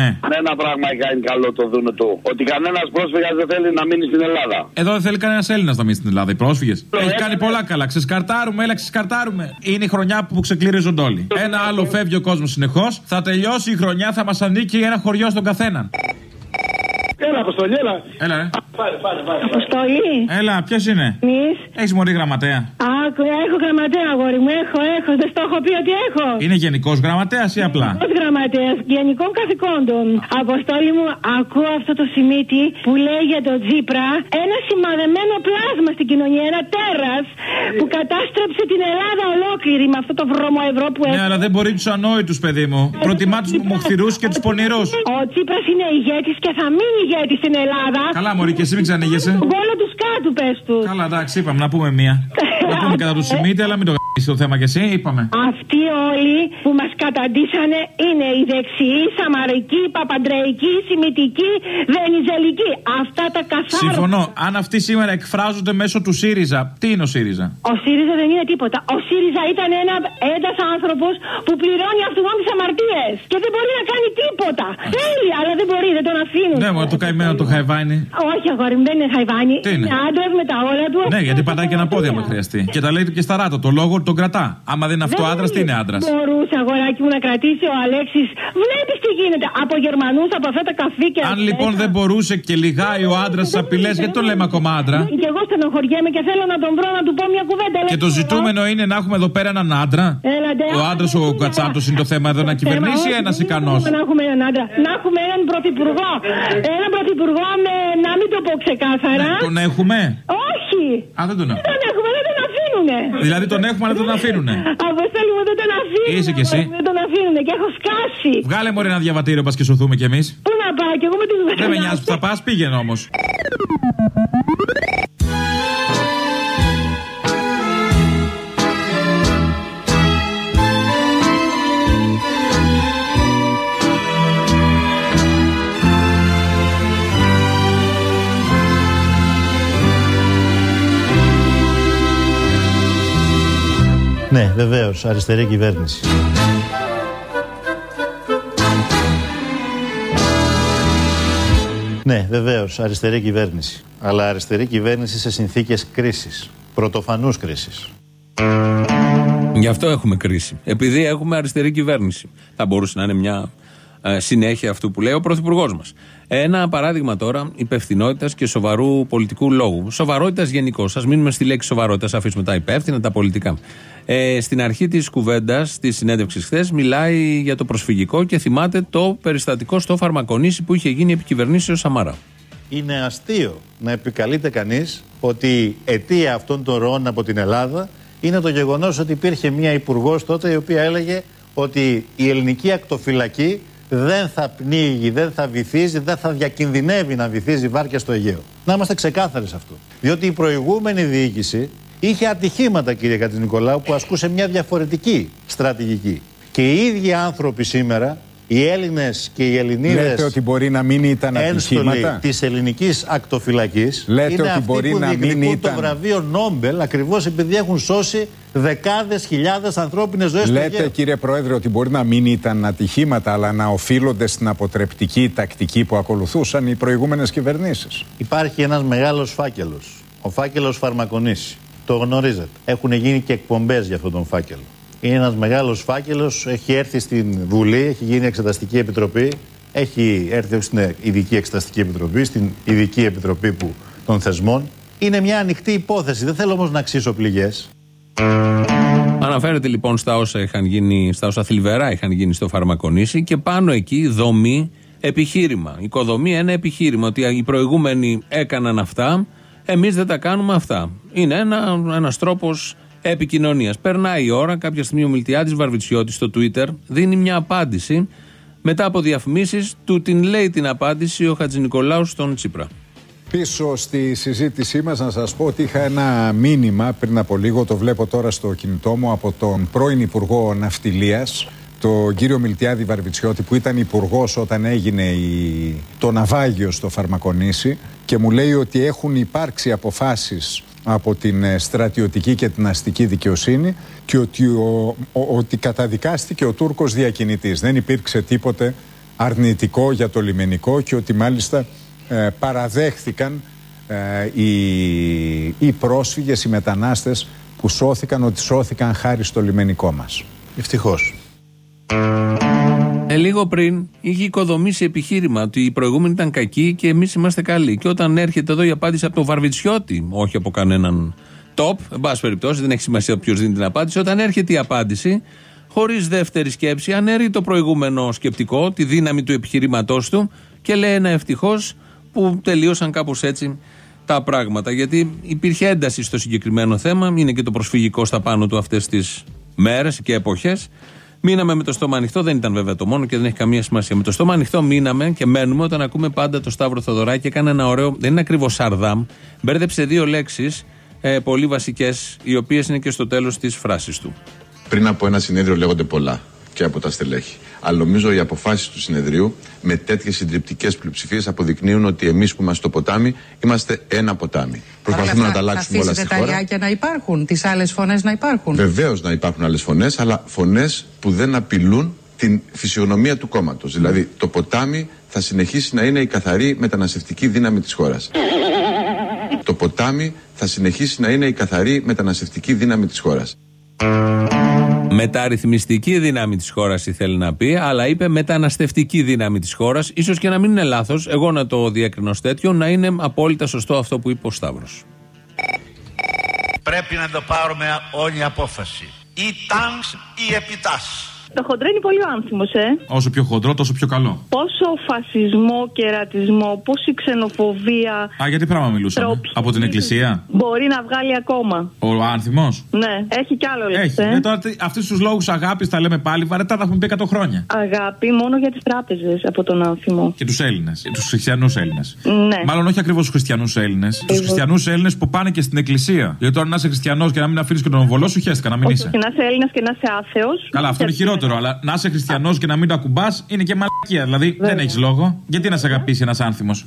Ναι. Ένα πράγμα έχει κάνει καλό το δούνο του. Ότι κανένας πρόσφυγας δεν θέλει να μείνει στην Ελλάδα. Εδώ δεν θέλει κανένας Έλληνας να μείνει στην Ελλάδα. Οι πρόσφυγες. Έχει κάνει πολλά καλά. Ξεσκαρτάρουμε, έλα, ξεσκαρτάρουμε. Είναι η χρονιά που ξεκλήριζονται όλοι. Ένα άλλο φεύγει ο κόσμος συνεχώς. Θα τελειώσει η χρονιά, θα μας ανήκει ένα χωριό στον καθέναν. Έλα, Αποστολή, έλα. Έλα, ρε. Πάρε, πάρε, πάρε. Αποστολή. Έλα, ποιος είναι; Εμείς. Έχεις μωρή γραμματέα. Άκου, έχω γραμματέα, αγόρι μου. Έχω, έχω. Δεν στο έχω πει ότι έχω. Είναι γενικός γραμματέας ή απλά; Ως γραμματέας γενικών καθηκόντων. Αποστόλη μου, ακούω αυτό το σημείτι που λέει για τον Τζίπρα ένα σημαδεμένο πλάσμα στην κοινωνία, ένα τέρας που κατάστρεψε την Ελλάδα ολόκληρη με αυτό το βρωμό ευρώ που Ναι, έχει. αλλά δεν μπορεί τους ανόητους, παιδί μου. Προτιμά τους μοχθηρούς και τους πονηρούς. Ο Τσίπρα είναι ηγέτης και θα μείνει ηγέτης στην Ελλάδα. Καλά, Μωρή, και εσύ μην ξανήγεσαι. Τον κόλλο τους σκάτου, πες τους. Καλά, εντάξει, είπαμε να πούμε μία. Να πούμε κατά του Σιμίτη, αλλά μην το γαμίσεις το θέμα κι εσύ, είπαμε. Αυτοί όλοι που μας καταντήσανε είναι οι δεξιοί, σαμαρικοί, παπαντρεϊκοί, σημητικοί, βενιζελικοί. Αυτά τα καθάρια. Συμφωνώ. Αν αυτοί σήμερα εκφράζονται μέσω του ΣΥΡΙΖΑ, τι είναι ο ΣΥΡΙΖΑ; Ο ΣΥΡΙΖΑ δεν είναι τίποτα. Ο ΣΥΡΙΖΑ ήταν ένα ένας άνθρωπος που πληρώνει αυτόν τι αμαρτίες και δεν μπορεί να κάνει τίποτα. Θέλει, αλλά δεν μπορεί, δεν τον αφήνουν. Ναι, μα το καημένο το χαϊβάνι. Όχι, αγόρι μου, δεν είναι χαϊβάνι. Τι είναι; άντρας με τα όλα του. Ναι, γιατί πατάει και ένα πόδι άμα χρειαστεί. Και τα λέει και στα ράτα. Το λόγο τον κρατά. Άμα δεν είναι αυτό άντρας, τι είναι άντρας; Μπορούσε, αγοράκι μου, να κρατήσει ο Αλέξης. Βλέπεις τι γίνεται. Από Γερμανούς, από αυτά τα καφίκια. Αν λοιπόν δεν μπορούσε και λιγάει ο άντρας στι απειλές, γιατί το λέμε ακόμα άντρα. Και εγώ στενοχωριέμαι και θέλω να τον βρω να του πω μια κουβέντα. Και το ζητούμενο είναι να έχουμε εδώ πέρα έναν άντρα. Έλατε, Ο άντρας ο Κατσάπτος είναι το θέμα εδώ να κυβερνήσει ή ένας ικανός. Να έχουμε έναν άντρα. Να έχουμε έναν πρωθυπουργό. Έναν πρωθυπουργό με. να μην το πω ξεκάθαρα. Τον έχουμε. Όχι! Α, δεν τον Δεν έχουμε. τον έχουμε, δεν τον αφήνουνε. Δηλαδή τον έχουμε, αλλά δεν τον αφήνουνε. Αποστέλη μου, δεν τον αφήνουνε. Είσαι κι εσύ. Δεν τον αφήνουνε και έχω σκάσει. Βγάλε μωρέ ένα διαβατήριο, πας και σωθούμε κι εμείς. Πού να πάω κι εγώ με τις Δεν με νοιάζει που θα πας, πήγαινε όμως. Ναι, βεβαίως, αριστερή κυβέρνηση. Ναι, βεβαίως, αριστερή κυβέρνηση. Αλλά αριστερή κυβέρνηση σε συνθήκες κρίσης. Πρωτοφανούς κρίσης. Γι' αυτό έχουμε κρίση. Επειδή έχουμε αριστερή κυβέρνηση. Θα μπορούσε να είναι μια ε, συνέχεια αυτού που λέει ο Πρωθυπουργός μας. Ένα παράδειγμα τώρα υπευθυνότητας και σοβαρού πολιτικού λόγου. Σοβαρότητας γενικώς. Α μείνουμε στη λέξη σοβαρότητας, αφήσουμε τα υπεύθυνα, τα πολιτικά. Ε, στην αρχή της κουβέντας, της συνέντευξης χθες, μιλάει για το προσφυγικό και θυμάται το περιστατικό στο Φαρμακονήσι που είχε γίνει επί κυβερνήσεω Σαμαρά. Είναι αστείο να επικαλείται κανείς ότι η αιτία αυτών των ροών από την Ελλάδα είναι το γεγονός ότι υπήρχε μια υπουργός τότε η οποία έλεγε ότι η ελληνική ακτοφυλακή δεν θα πνίγει, δεν θα βυθίζει, δεν θα διακινδυνεύει να βυθίζει βάρκια στο Αιγαίο. Να είμαστε ξεκάθαροι σε αυτό. Διότι η προηγούμενη διοίκηση είχε ατυχήματα, κύριε Κατζηνικολάου, που ασκούσε μια διαφορετική στρατηγική. Και οι ίδιοι άνθρωποι σήμερα, οι Έλληνες και οι Ελληνίδες. Λέτε ότι μπορεί να μην ήταν ατυχήματα; της ελληνικής ακτοφυλακής Λέτε είναι ότι αυτοί μπορεί που να μην διεκδικούν το ήταν; βραβείο Νόμπελ ακριβώς επειδή έχουν σώσει δεκάδες χιλιάδες ανθρώπινες ζωές στο Λέτε Αιγαίο. κύριε Πρόεδρε ότι μπορεί να μην ήταν ατυχήματα αλλά να οφείλονται στην αποτρεπτική τακτική που ακολουθούσαν οι προηγούμενες κυβερνήσεις; Υπάρχει ένας μεγάλος φάκελος. Ο φάκελος Φαρμακονήσι. Το γνωρίζετε. Έχουν γίνει και εκπομπές για αυτόν τον φάκελο. Είναι ένας μεγάλος φάκελος. Έχει έρθει στην Βουλή, έχει γίνει εξεταστική επιτροπή. Έχει έρθει όχι στην ειδική εξεταστική επιτροπή, στην ειδική επιτροπή που, των θεσμών. Είναι μια ανοιχτή υπόθεση. Δεν θέλω όμως να αξίσω πληγές. Αναφέρεται λοιπόν στα όσα, είχαν γίνει, στα όσα θλιβερά είχαν γίνει στο Φαρμακονήσι και πάνω εκεί δομή επιχείρημα. Οικοδομή ένα επιχείρημα ότι οι προηγούμενοι έκαναν αυτά, εμείς δεν τα κάνουμε αυτά. Είναι ένα, ένας τρόπος επικοινωνίας. Περνάει η ώρα, κάποια στιγμή ο Μιλτιάδης Βαρβιτσιώτης στο Twitter δίνει μια απάντηση. Μετά από διαφημίσεις του την λέει την απάντηση ο Χατζη Νικολάου στον Τσίπρα. Πίσω στη συζήτησή μας να σας πω ότι είχα ένα μήνυμα πριν από λίγο, το βλέπω τώρα στο κινητό μου, από τον πρώην Υπουργό Ναυτιλίας, τον κύριο Μιλτιάδη Βαρβιτσιώτη που ήταν υπουργός όταν έγινε η... το ναυάγιο στο Φαρμακονήσι και μου λέει ότι έχουν υπάρξει αποφάσεις από την ε, στρατιωτική και την αστική δικαιοσύνη και ότι, ο, ο- ότι καταδικάστηκε ο Τούρκος διακινητής. Δεν υπήρξε τίποτε αρνητικό για το λιμενικό και ότι μάλιστα ε, παραδέχθηκαν ε, οι, οι πρόσφυγες, οι μετανάστες που σώθηκαν, ότι σώθηκαν χάρη στο λιμενικό μας. Ευτυχώς. Ε, λίγο πριν είχε οικοδομήσει επιχείρημα ότι οι προηγούμενοι ήταν κακοί και εμείς είμαστε καλοί. Και όταν έρχεται εδώ η απάντηση από τον Βαρβιτσιώτη, όχι από κανέναν top, εν πάση περιπτώσει, δεν έχει σημασία ποιος δίνει την απάντηση. Όταν έρχεται η απάντηση, χωρίς δεύτερη σκέψη, αναιρεί το προηγούμενο σκεπτικό, τη δύναμη του επιχειρήματός του και λέει ένα ευτυχώς που τελείωσαν κάπως έτσι τα πράγματα. Γιατί υπήρχε ένταση στο συγκεκριμένο θέμα, είναι και το προσφυγικό στα πάνω του αυτές τις μέρες και εποχές. Μείναμε με το στόμα ανοιχτό, δεν ήταν βέβαια το μόνο και δεν έχει καμία σημασία. Με το στόμα ανοιχτό μείναμε και μένουμε όταν ακούμε πάντα το Σταύρο Θοδωράκη. Έκανε ένα ωραίο, δεν είναι ακριβώς σαρδάμ, μπέρδεψε δύο λέξεις ε, πολύ βασικές, οι οποίες είναι και στο τέλος της φράσης του. Πριν από ένα συνέδριο λέγονται πολλά και από τα στελέχη. Αλλά νομίζω οι αποφάσεις του συνεδρίου με τέτοιες συντριπτικές πλειοψηφίες αποδεικνύουν ότι εμείς που είμαστε στο ποτάμι είμαστε ένα ποτάμι. Προσπαθούμε να τα αλλάξουμε όλα στη τα χώρα. ταλιάκια να υπάρχουν, τις άλλες φωνές να υπάρχουν. Βεβαίως να υπάρχουν άλλες φωνές, αλλά φωνές που δεν απειλούν την φυσιογνωμία του κόμματος. Δηλαδή το ποτάμι θα συνεχίσει να είναι η καθαρή μεταναστευτική δύναμη της χώρας. Το ποτάμι θα συνεχίσει να είναι η καθαρή μεταναστευτική δύναμη της χώρας. Μεταρρυθμιστική δύναμη της χώρας ήθελε να πει, αλλά είπε μεταναστευτική δύναμη της χώρας. σω και να μην είναι λάθος, εγώ να το διέκρινω ως τέτοιο, να είναι απόλυτα σωστό αυτό που είπε ο Σταύρος. Πρέπει να το πάρουμε όλη απόφαση. Ή τάγκς ή επιτάς. Το χοντρό είναι πολύ άνθιμος, ε. Όσο πιο χοντρό, τόσο πιο καλό. Πόσο φασισμό και ρατσισμό, πόση ξενοφοβία Α, γιατί πράγμα μιλούσαμε; Τροπή. Από την εκκλησία; μπορεί να βγάλει ακόμα. Ο άνθιμος; Ναι, έχει κι άλλο Έχει. λέξη. Ε, τώρα αυτούς τους λόγους αγάπης τα λέμε πάλι βαρετά, τα έχουμε πει 100 χρόνια. Αγάπη μόνο για τις τράπεζες από τον άνθιμο. Και τους Έλληνες. Τους χριστιανούς Έλληνες. Ναι. Μάλλον όχι ακριβώς τους χριστιανούς Έλληνες. Τους χριστιανούς Έλληνες που πάνε και στην εκκλησία. Γιατί τώρα να είσαι χριστιανός και να μην αφήνεις και τον ομβολό σου, χαίστηκα να μην Όχι, είσαι. και να είσαι Έλληνας και να είσαι άθεος. Καλά, αυτό είναι χειρότερο. Αλλά να είσαι χριστιανός και να μην το ακουμπά είναι και μαλακία. Δηλαδή δεν έχεις λόγο. Γιατί να σε αγαπήσει ένας άνθιμος;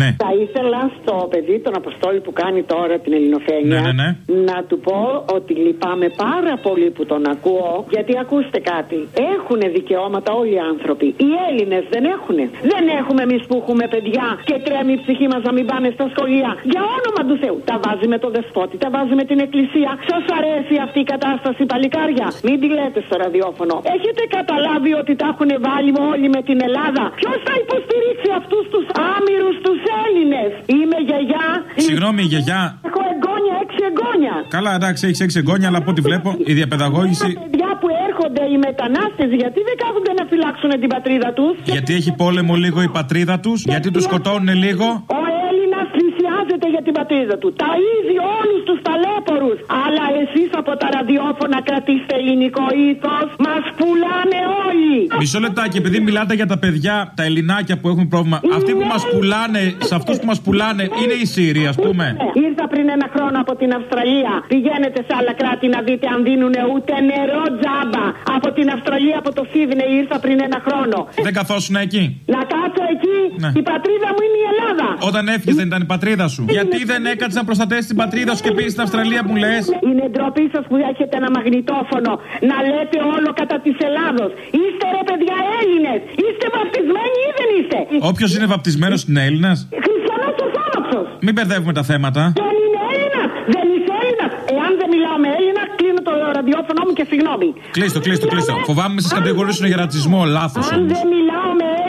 Ναι. Θα ήθελα στο παιδί τον Αποστόλη που κάνει τώρα την Ελληνοφένεια Ναι, ναι, ναι. να του πω ότι λυπάμαι πάρα πολύ που τον ακούω γιατί ακούστε κάτι. Έχουν δικαιώματα όλοι οι άνθρωποι. Οι Έλληνες δεν έχουν. Δεν έχουμε εμείς που έχουμε παιδιά και τρέμει η ψυχή μας να μην πάνε στα σχολεία. Για όνομα του Θεού. Τα βάζει με το δεσπότη, τα βάζει με την εκκλησία. Σας αρέσει αυτή η κατάσταση, παλικάρια; Μην τη λέτε στο ραδιόφωνο. Έχετε καταλάβει ότι τα έχουν βάλει όλοι με την Ελλάδα; Ποιος θα υποστηρίξει αυτούς τους άμυρους τους Έλληνες. Είμαι γιαγιά. Συγγνώμη, η γιαγιά. Έχω εγγόνια, έξι εγγόνια. Καλά, εντάξει, έχει έξι εγγόνια, αλλά από ό,τι βλέπω η διαπαιδαγώγηση. Παιδιά που έρχονται οι μετανάστες, γιατί δεν κάθονται να φυλάξουν την πατρίδα τους; Γιατί έχει πόλεμο λίγο η πατρίδα τους, γιατί τους σκοτώνουν λίγο; Ο Έλληνας πλησιάζεται για την πατρίδα του. Τα ίδια όλου τους ταλέπορου. Αλλά εσείς από τα ραδιόφωνα κρατήστε ελληνικό ήθος. Μας πουλάνε όλοι. Μισό λεπτάκι, επειδή μιλάτε για τα παιδιά, τα ελληνάκια που έχουν πρόβλημα, αυτοί που μας πουλάνε, σε αυτούς που μας πουλάνε, είναι οι Σύριοι, ας πούμε. Ήρθα πριν ένα χρόνο από την Αυστραλία. Πηγαίνετε σε άλλα κράτη να δείτε αν δίνουν ούτε νερό τζάμπα. Από την Αυστραλία, από το Σίδνεϊ, ήρθα πριν ένα χρόνο. Δεν καθόσουν εκεί. Να κάτσω εκεί. Ναι. Η πατρίδα μου είναι η Ελλάδα. Όταν έφυγες δεν ήταν η πατρίδα σου. Γιατί δεν έκατσε να προστατέσει την πατρίδα σου και πήγε στην Αυστραλία που λες; Είναι ντροπή σας που έχετε ένα μαγνητόφωνο να λέτε όλο κατά της Ελλάδος. Είστε ρε παιδιά Έλληνες. Είστε βαπτισμένοι ή δεν είστε; Όποιος είναι βαπτισμένος είναι Έλληνας; Χριστιανός Ορθόδοξο. Μην μπερδεύουμε τα θέματα. Δεν είναι Έλληνας. Δεν είσαι Έλληνας. Εάν δεν μιλάω με Έλληνα, κλείνω το ραδιόφωνο μου και συγγνώμη. Κλείστο, κλείστο, κλείστο. Φοβάμαι με σας κατηγορήσουν για ρατσισμό. Λάθος Αν δεν μιλάω με Έλληνα,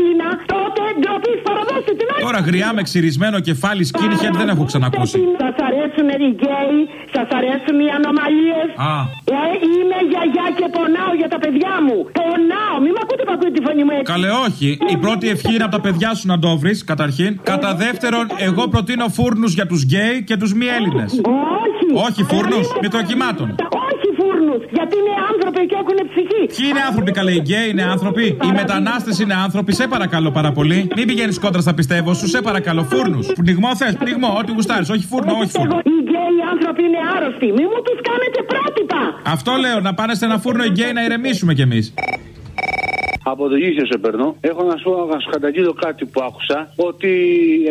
Τώρα Τώρα γριά με ξυρισμένο κεφάλι skinhead δεν έχω ξανακούσει. Σας αρέσουν οι γκέι, σας αρέσουν οι ανομαλίες. Α. Ε, είμαι γιαγιά και πονάω για τα παιδιά μου. Πονάω, μην με ακούτε που ακούτε τη φωνή μου έτσι. Καλέ, όχι. Η πρώτη ευχή είναι από τα παιδιά σου να το βρεις, καταρχήν. Κατά δεύτερον, εγώ προτείνω φούρνους για τους γκέι και τους μη Έλληνες. Όχι. Όχι, φούρνους μικροκυμάτων. Όχι φούρνου, γιατί είναι άνθρωποι και έχουν ψυχή. Ποιοι είναι άνθρωποι, καλέ, οι γκέι είναι άνθρωποι; Οι μετανάστες είναι άνθρωποι, σε παρακαλώ πάρα πολύ. Μην πηγαίνεις κόντρα στα πιστεύω σου, σε παρακαλώ. Φούρνους. Πνιγμό θες, πνιγμό, ό,τι γουστάρεις. Όχι φούρνο, όχι φούρνο. Οι γκέι άνθρωποι είναι άρρωστοι. Μη μου τους κάνετε πρότυπα. Αυτό λέω, να πάνε σε ένα φούρνο οι γκέι να ηρεμήσουμε κι εμείς. Από το Γύθειο σε παίρνω. Έχω να σου, να σου καταγγείλω κάτι που άκουσα. Ότι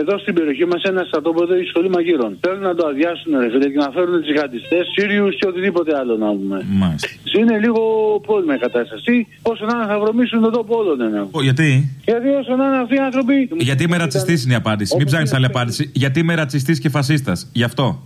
εδώ στην περιοχή μας ένα στρατόπεδο έχει σχολή μαγείρων. Θέλουν να το αδειάσουν ρε φίλε και να φέρουν τζιχαντιστές, Σύριους και οτιδήποτε άλλο να πούμε. Μάλιστα. Είναι λίγο πρόβλημα η κατάσταση. Όσο να είναι θα βρωμίσουν τον τόπο όλων. Ναι. Ω, γιατί; Γιατί όσο να είναι αυτοί οι άνθρωποι. Γιατί είμαι ρατσιστής είναι η απάντηση. Μην ψάχνεις άλλη απάντηση. Γιατί είμαι ρατσιστής και φασίστας. Γι' αυτό.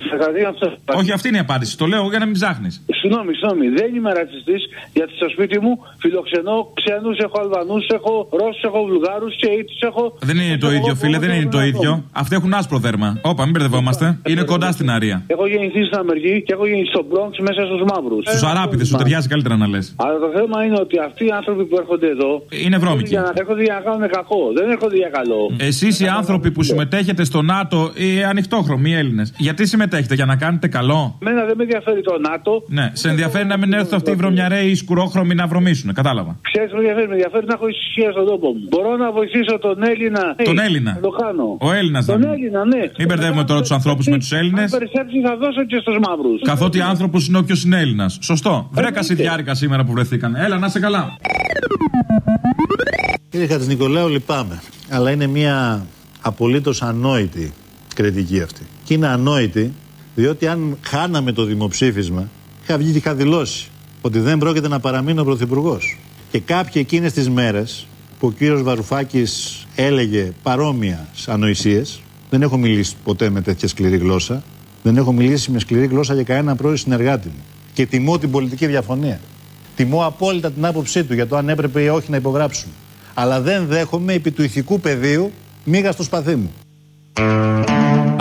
Όχι, αυτή είναι η απάντηση. Το λέω για να μην ψάχνεις. Συγγνώμη, συγγνώμη. Δεν είμαι ρατσιστής γιατί στο σπίτι μου φιλοξενώ ξένους, έχω Αλβανούς, έχω Ρώσους, έχω Βουλγάρους και Ήτου έχω. Δεν είναι το ίδιο, φίλε, δεν είναι το ίδιο. Αυτοί έχουν άσπρο δέρμα. Όπα, μην μπερδευόμαστε. Είναι κοντά στην αρία. Έχω γεννηθεί στην Αμερική και έχω γεννηθεί στο Bronx μέσα στους μαύρους. Στους αράπηδες σου ταιριάζει καλύτερα να λες. Αλλά το θέμα είναι ότι αυτοί οι άνθρωποι που έρχονται εδώ. Είναι βρώμικοι. Για να έρχονται για να κάνουν κακό. Δεν έρχονται για καλό. Εσείς οι άνθρωποι που συμμετέχετε στο ΝΑΤΟ, οι ανοιχτόχρωμοι Έλληνες, γιατί συμμετέχετε, για να κάνετε καλό; Μένα δεν με ενδιαφέρει το ΝΑΤΟ. Ναι, σε ενδιαφέρει να μην έρθουν αυτοί οι βρωμιαρέοι ή σκουρόχρωμοι να βρωμίσουν, κατάλαβα. Ξέρεις με ενδιαφέρει, με ενδιαφέρει να έχω ησυχία στον τόπο μου. Μπορώ να βοηθήσω τον Έλληνα. Τον Ε, Έλληνα. να Το κάνω. Ο Έλληνας Τον δεν Έλληνα, ναι. Μην μπερδεύουμε τώρα τους ανθρώπους με τους Έλληνες. Αν περισσέψει θα δώσω και στους μαύρους. Καθότι άνθρωπος είναι όποιος είναι Έλληνας. Σωστό. Βρέκα διάρικα σήμερα που βρεθήκαν. Έλα, να είσαι καλά. Κύριε Χατζηνικολάου, λυπάμαι. Αλλά είναι μια απολύτως ανόητη κριτική αυτή. Και είναι ανόητη διότι αν χάναμε το δημοψήφισμα, είχα βγει και είχα δηλώσει ότι δεν πρόκειται να παραμείνω πρωθυπουργός. Και κάποιοι εκείνες τις μέρες που ο κύριος Βαρουφάκης έλεγε παρόμοια ανοησίες, δεν έχω μιλήσει ποτέ με τέτοια σκληρή γλώσσα, δεν έχω μιλήσει με σκληρή γλώσσα για κανένα πρώην συνεργάτη μου. Και τιμώ την πολιτική διαφωνία. Τιμώ απόλυτα την άποψή του για το αν έπρεπε ή όχι να υπογράψουν. Αλλά δεν δέχομαι επί του ηθικού πεδίου μίγα στο σπαθί μου.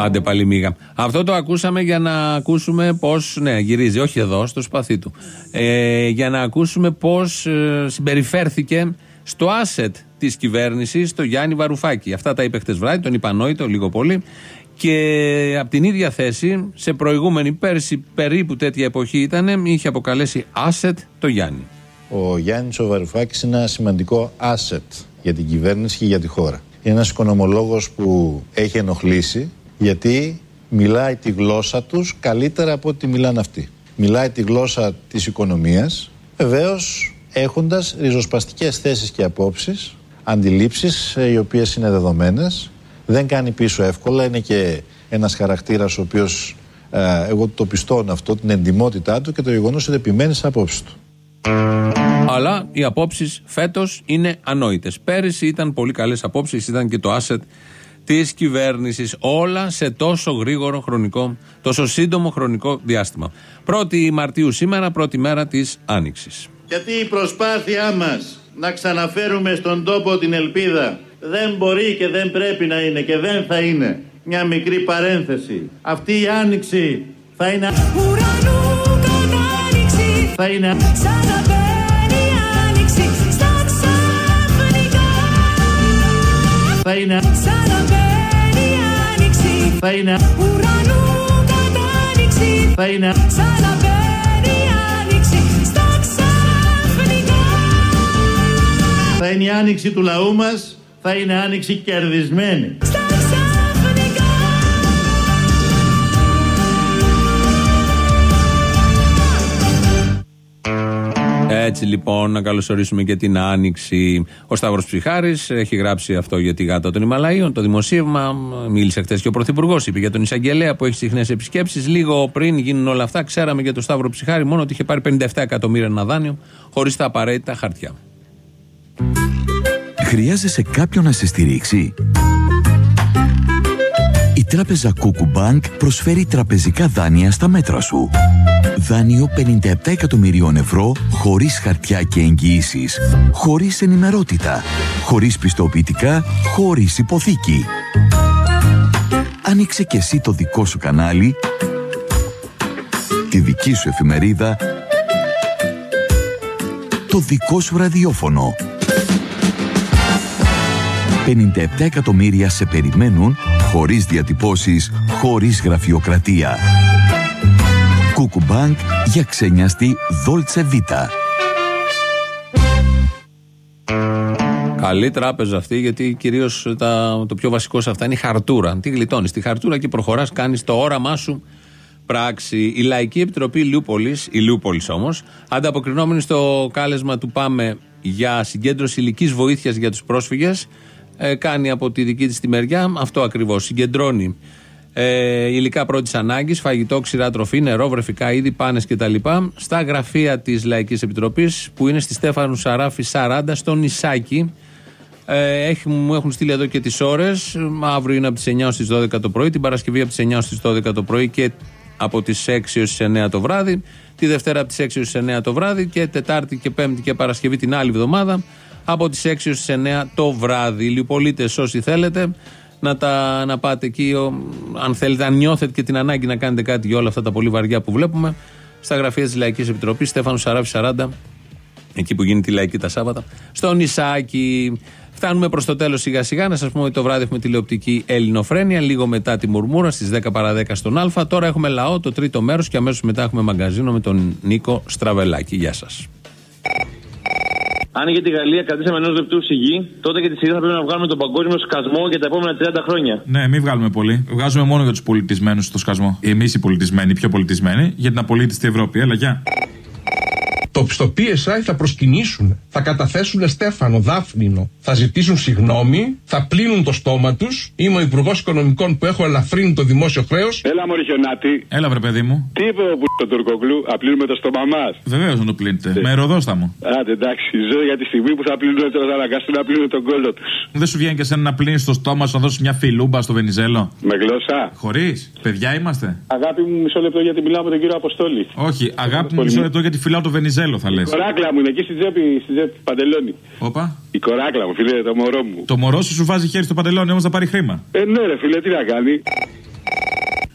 Άντε πάλι μίγα. Αυτό το ακούσαμε για να ακούσουμε πώς. Ναι, γυρίζει, όχι εδώ, στο σπαθί του. Ε, για να ακούσουμε πώς συμπεριφέρθηκε στο asset της κυβέρνησης το Γιάννη Βαρουφάκη. Αυτά τα είπε χτες βράδυ, τον είπα νόητο λίγο πολύ. Και από την ίδια θέση, σε προηγούμενη πέρσι, περίπου τέτοια εποχή ήταν, είχε αποκαλέσει asset το Γιάννη. Ο Γιάννης ο Βαρουφάκης είναι ένα σημαντικό asset για την κυβέρνηση και για τη χώρα. Είναι ένας οικονομολόγος που έχει ενοχλήσει γιατί μιλάει τη γλώσσα τους καλύτερα από ό,τι μιλάνε αυτοί. Μιλάει τη γλώσσα της οικονομίας, βεβαίως έχοντας ριζοσπαστικές θέσεις και απόψεις, αντιλήψεις ε, οι οποίες είναι δεδομένες, δεν κάνει πίσω εύκολα, είναι και ένας χαρακτήρας ο οποίος ε, εγώ το πιστώνω αυτό, την εντιμότητά του και το γεγονός ότι επιμένει στις απόψεις του. Αλλά οι απόψεις φέτος είναι ανόητες. Πέρυσι ήταν πολύ καλές απόψεις, ήταν και το asset της κυβέρνησης. Όλα σε τόσο γρήγορο χρονικό, τόσο σύντομο χρονικό διάστημα. 1η Μαρτίου σήμερα, πρώτη μέρα της Άνοιξης. Γιατί η προσπάθειά μας να ξαναφέρουμε στον τόπο την ελπίδα δεν μπορεί και δεν πρέπει να είναι και δεν θα είναι μια μικρή παρένθεση. Αυτή η άνοιξη θα είναι... Θα είναι... Θα είναι... Θα είναι... Θα είναι... Θα είναι η άνοιξη του λαού μας, θα είναι άνοιξη κερδισμένη. Έτσι λοιπόν να καλωσορίσουμε και την Άνοιξη. Ο Σταύρος Ψυχάρης έχει γράψει αυτό για τη γάτα των Ιμαλαίων. Το δημοσίευμα μίλησε χθες και ο Πρωθυπουργός. Είπε για τον Ισαγγελέα που έχει συχνές επισκέψεις. Λίγο πριν γίνουν όλα αυτά, ξέραμε για τον Σταύρο Ψυχάρη μόνο ότι είχε πάρει 57 εκατομμύρια ένα δάνειο χωρίς τα απαραίτητα χαρτιά. Χρειάζεσαι κάποιον να σε στηρίξει; Η τράπεζα Bank προσφέρει τραπεζικά δάνεια στα μέτρα σου. Δάνειο 57 εκατομμυρίων ευρώ χωρίς χαρτιά και εγγυήσεις, χωρίς ενημερότητα, χωρίς πιστοποιητικά, χωρίς υποθήκη. άνοιξε και εσύ το δικό σου κανάλι, τη δική σου εφημερίδα, το δικό σου ραδιόφωνο. 57 εκατομμύρια σε περιμένουν χωρίς διατυπώσεις, χωρίς γραφειοκρατία. Κουκουμπάνκ για ξένιαστη Δόλτσε Βίτα. Καλή τράπεζα αυτή, γιατί κυρίως το πιο βασικό σε αυτά είναι η χαρτούρα. Τι γλιτώνεις τη χαρτούρα και προχωράς, κάνεις το όραμά σου πράξη. Η Λαϊκή Επιτροπή Λιούπολης, η Λιούπολης όμως, ανταποκρινόμενη στο κάλεσμα του Πάμε για συγκέντρωση ηλική βοήθειας για τους πρόσφυγες, ε, κάνει από τη δική της τη μεριά αυτό ακριβώς. Συγκεντρώνει ε, υλικά πρώτης ανάγκης, φαγητό, ξηρά τροφή, νερό, βρεφικά είδη, πάνες κτλ. Στα γραφεία της Λαϊκής Επιτροπής που είναι στη Στέφανου Σαράφη 40 στο νησάκι. Ε, έχει, μου έχουν στείλει εδώ και τις ώρες. Αύριο είναι από τις 9 στι 12 το πρωί, την Παρασκευή από τις 9 στι 12 το πρωί και από τις 6 έω τις 9 το βράδυ. Τη Δευτέρα από τις 6 έω τις 9 το βράδυ και Τετάρτη και Πέμπτη και Παρασκευή την άλλη εβδομάδα από τις 6 έω τις 9 το βράδυ. Λιπολίτε, όσοι θέλετε, να, τα, να πάτε εκεί, ο, αν θέλετε, αν νιώθετε και την ανάγκη να κάνετε κάτι για όλα αυτά τα πολύ βαριά που βλέπουμε, στα γραφεία της Λαϊκής Επιτροπής, Στέφανος Σαράφη 40, εκεί που γίνεται η Λαϊκή τα Σάββατα, στο νησάκι. Φτάνουμε προς το τέλος σιγά σιγά. Να σας πούμε ότι το βράδυ έχουμε τηλεοπτική Ελληνοφρένεια, λίγο μετά τη Μουρμούρα στις 10 παρα 10 στον Α. Τώρα έχουμε λαό, το τρίτο μέρος και αμέσως μετά έχουμε μαγκαζίνο με τον Νίκο Στραβελάκη. Γεια σας. Αν για τη Γαλλία κρατήσαμε ενός λεπτού σιγή, τότε και τη Συρία θα πρέπει να βγάλουμε τον παγκόσμιο σκασμό για τα επόμενα 30 χρόνια. Ναι, μην βγάλουμε πολύ. Βγάζουμε μόνο για τους πολιτισμένους στο σκασμό. Εμείς οι πολιτισμένοι, οι πιο πολιτισμένοι, για την απολύτιστη Ευρώπη. Έλα, γεια. Το, στο PSI θα προσκυνήσουν, θα καταθέσουν Στέφανο, Δάφνινο, θα ζητήσουν συγγνώμη, θα πλύνουν το στόμα τους. Είμαι ο Υπουργός Οικονομικών που έχω ελαφρύνει το δημόσιο χρέος. Έλα, Μωρή Χιονάτη. Έλα, βρε παιδί μου. Τι είπε ο που το Τουρκοκλού, απλύνουμε το στόμα μας; Βεβαίως να το πλύνετε. Με αεροδόστα μου. Άντε, εντάξει, ζω για τη στιγμή που θα πλύνουν τώρα, θα αναγκαστούν να πλύνουν τον κόλλο τους. Δεν σου βγαίνει και σένα να πλύνεις το στόμα σου να δώσεις μια φιλούμπα στο Βενιζέλο; Με γλώσσα. Χωρίς. Παιδιά είμαστε. Αγάπη μου, μισό λεπτό γιατί μιλάω με τον κύριο Αποστόλη. Όχι, αγάπη μου, μισό λεπτό γιατί φυλάω το Βενιζέλο θα λες. Η κοράκλα μου είναι εκεί στη τσέπη, στη τσέπη παντελόνι. Όπα. Η κοράκλα μου, φίλε, το μωρό μου. Το μωρό σου σου βάζει χέρι στο παντελόνι όμως θα πάρει χρήμα. Ε, ναι, ρε φίλε, τι να κάνει.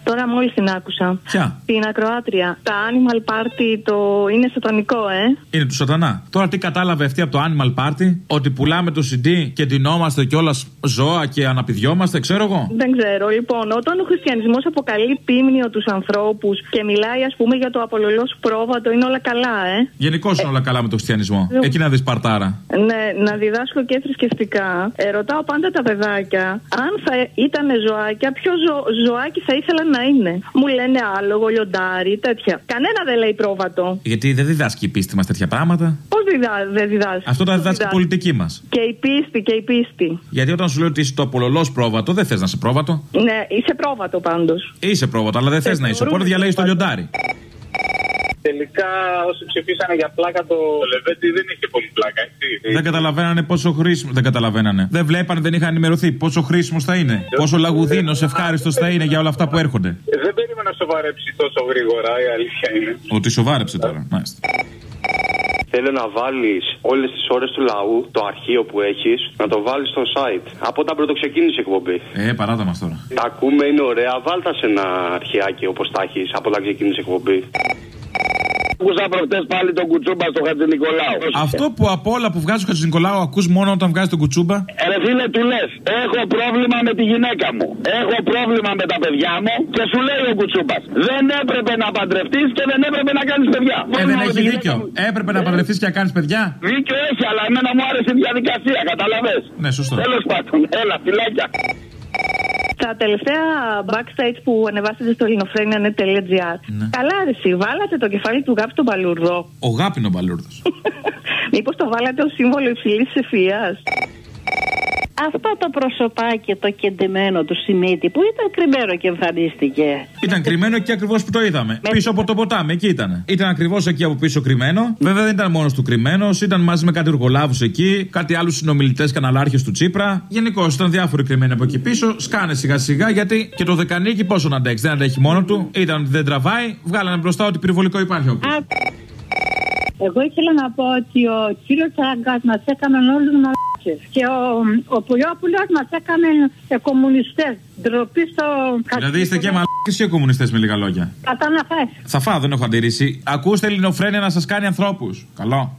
Τώρα μόλις την άκουσα. Ποια; Την ακροάτρια. Τα Animal Party το είναι σατανικό, ε. Είναι του σατανά. Τώρα τι κατάλαβε αυτή από το Animal Party, ότι πουλάμε το CD και τεινόμαστε κιόλας ζώα και αναπηδιόμαστε, ξέρω εγώ; Δεν ξέρω. Λοιπόν, όταν ο χριστιανισμός αποκαλεί πίμνιο τους ανθρώπους και μιλάει, ας πούμε, για το απολολό πρόβατο, είναι όλα καλά, ε. Γενικώ είναι όλα καλά με τον χριστιανισμό. Ε, Εκεί να δεις παρτάρα. Ναι, να διδάσκω και θρησκευτικά. Ε, ρωτάω πάντα τα παιδάκια, αν θα ήταν ζωάκια, ποιο ζω, ζωάκι θα ήθελαν να είναι. Μου λένε άλογο, λιοντάρι, τέτοια. Κανένα δεν λέει πρόβατο. Γιατί δεν διδάσκει η πίστη μας τέτοια πράγματα. Πώς διδά, δεν διδάσκει. Αυτό τα Πώς διδάσκει η διδάσκει. πολιτική μας. Και η πίστη, και η πίστη. Γιατί όταν σου λέω ότι είσαι το απολολό πρόβατο, δεν θες να είσαι πρόβατο. Ναι, είσαι πρόβατο πάντως. Είσαι πρόβατο, αλλά δεν θες να είσαι. Οπότε διαλέγεις το λιοντάρι. Τελικά όσοι ψηφίσανε για πλάκα το, το Λεβέντι δεν είχε πολύ πλάκα, έτσι. Δεν καταλαβαίνανε πόσο χρήσιμο. Δεν καταλαβαίνανε. Δεν βλέπανε, δεν είχαν ενημερωθεί πόσο χρήσιμος θα είναι. Πόσο λαγουδίνος, ευχάριστος θα είναι για όλα αυτά που έρχονται. Ε, Δεν περίμενα να σοβαρέψει τόσο γρήγορα, η αλήθεια είναι. Ότι σοβάρεψε τώρα. Μάλιστα. Θέλω να βάλεις όλες τις ώρες του λαού, το αρχείο που έχεις, να το βάλεις στο site. Από όταν πρωτοξεκίνησε η εκπομπή. Ε, παράτα μας τώρα. Τα ακούμε, είναι ωραία. Βάλτα σε ένα αρχιάκι όπως τα έχεις από όταν ξεκίνησε η εκπομπή. Άκουσα προχτές πάλι τον κουτσούμπα στο Χατζη Νικολάου. Αυτό που από όλα που βγάζει ο Χατζη Νικολάου ακούς μόνο όταν βγάζει τον κουτσούμπα; Ε, Ρε φίλε, του λες: Έχω πρόβλημα με τη γυναίκα μου. Έχω πρόβλημα με τα παιδιά μου. Και σου λέει ο κουτσούμπας: Δεν έπρεπε να παντρευτείς και δεν έπρεπε να κάνεις παιδιά. Ε, δεν έχει δίκιο. Έπρεπε να παντρευτείς και να κάνεις παιδιά; Δίκιο έχει, αλλά εμένα μου άρεσε η διαδικασία, καταλαβέ. Ναι, σωστό. Τέλος πάντων, έλα, φυλάκια. Τα τελευταία backstage που ανεβάσετε στο ελληνοφρένια.gr. Ναι. Καλά, ρε, εσύ, βάλατε το κεφάλι του γάπη στον Παλούρδο. Ο Γάπινο Μπαλούρδο. Μήπως το βάλατε ως σύμβολο υψηλής ευφυία. Αυτό το προσωπάκι το κεντεμένο του Σιμίτη που ήταν κρυμμένο και εμφανίστηκε. Ήταν κρυμμένο εκεί ακριβώς που το είδαμε. Πίσω από το ποτάμι, εκεί ήταν. Ήταν ακριβώς εκεί από πίσω κρυμμένο. Βέβαια δεν ήταν μόνος του κρυμμένος, ήταν μαζί με κάτι εργολάβους εκεί, κάτι άλλους συνομιλητές καναλάρχες του Τσίπρα. Γενικώ ήταν διάφοροι κρυμμένοι από εκεί πίσω. Σκάνε σιγά σιγά γιατί και το δεκανίκι πόσο να αντέξει. Δεν αντέχει μόνο του. Ήταν ότι δεν τραβάει. Βγάλανε μπροστά ότι πυροβολικό υπάρχει όπου. Εγώ ήθελα να πω ότι ο κύριος Τσάγκα μας έκανε όλους μαλάκε. Μαλάκες. Και ο, ο Πουλιόπουλος μας έκανε ε, κομμουνιστές. Ντροπή στο Δηλαδή είστε και μαλάκε και κομμουνιστές με λίγα λόγια; Κατά να φας. Θα φάω, δεν έχω αντίρρηση. Ακούστε ελληνοφρένια να σας κάνει ανθρώπους. Καλό.